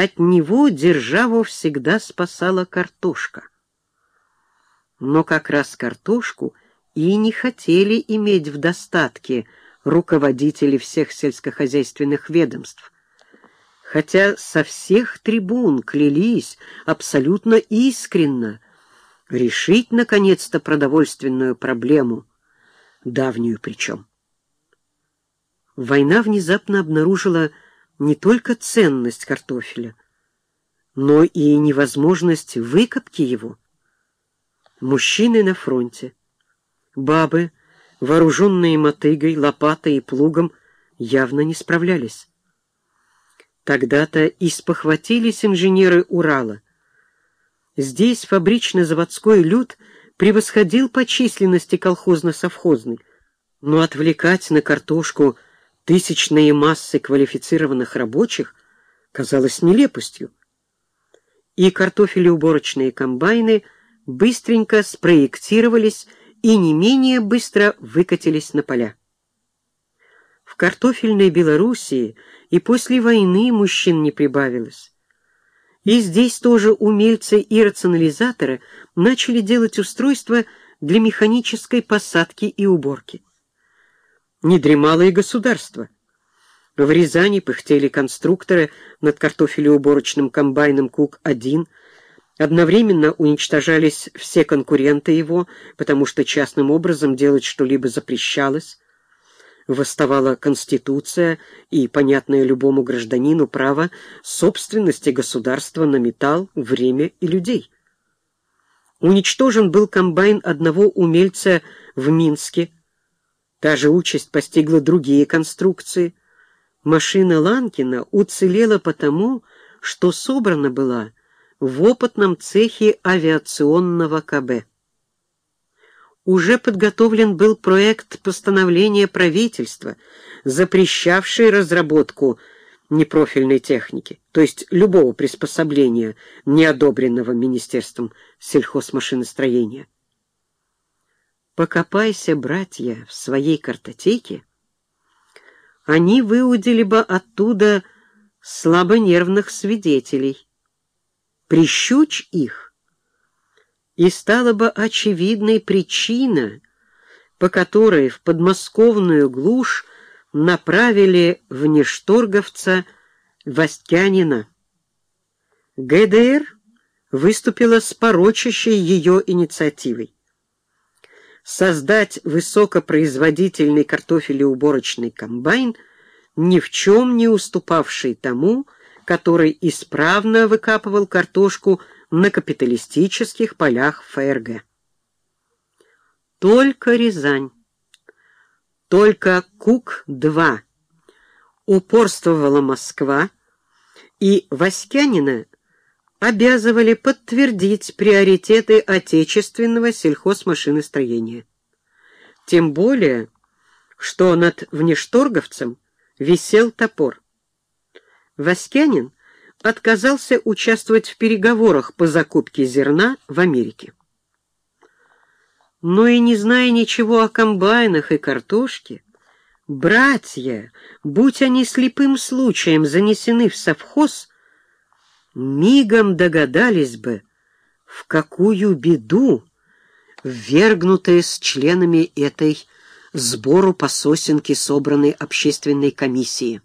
от него державу всегда спасала картошка. Но как раз картошку и не хотели иметь в достатке руководители всех сельскохозяйственных ведомств, хотя со всех трибун клялись абсолютно искренно решить, наконец-то, продовольственную проблему, давнюю причем. Война внезапно обнаружила не только ценность картофеля, но и невозможность выкопки его. Мужчины на фронте, бабы, вооруженные мотыгой, лопатой и плугом, явно не справлялись. Тогда-то и спохватились инженеры Урала. Здесь фабрично-заводской люд превосходил по численности колхозно-совхозный, но отвлекать на картошку тысячные массы квалифицированных рабочих казалось нелепостью. И картофелеуборочные комбайны быстренько спроектировались и не менее быстро выкатились на поля. В картофельной Белоруссии и после войны мужчин не прибавилось. И здесь тоже умельцы и рационализаторы начали делать устройства для механической посадки и уборки. Не дремало и государство. В Рязани пыхтели конструкторы над картофелеуборочным комбайном «Кук-1», Одновременно уничтожались все конкуренты его, потому что частным образом делать что-либо запрещалось. Восставала Конституция и, понятное любому гражданину, право собственности государства на металл, время и людей. Уничтожен был комбайн одного умельца в Минске. Та же участь постигла другие конструкции. Машина Ланкина уцелела потому, что собрана была в опытном цехе авиационного КБ. Уже подготовлен был проект постановления правительства, запрещавший разработку непрофильной техники, то есть любого приспособления, не одобренного Министерством сельхозмашиностроения. Покопайся, братья, в своей картотеке, они выудили бы оттуда слабонервных свидетелей, прищучь их, и стала бы очевидной причина, по которой в подмосковную глушь направили внешторговца Вастянина. ГДР выступила с порочащей ее инициативой. Создать высокопроизводительный картофелеуборочный комбайн, ни в чем не уступавший тому, который исправно выкапывал картошку на капиталистических полях ФРГ. Только Рязань, только Кук-2 упорствовала Москва, и Васькянина обязывали подтвердить приоритеты отечественного сельхозмашиностроения. Тем более, что над внешторговцем висел топор. Васькянин отказался участвовать в переговорах по закупке зерна в Америке. Но и не зная ничего о комбайнах и картошке, братья, будь они слепым случаем занесены в совхоз, мигом догадались бы, в какую беду ввергнутые с членами этой сбору по сосенке собранной общественной комиссии.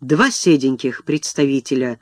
Два седеньких представителя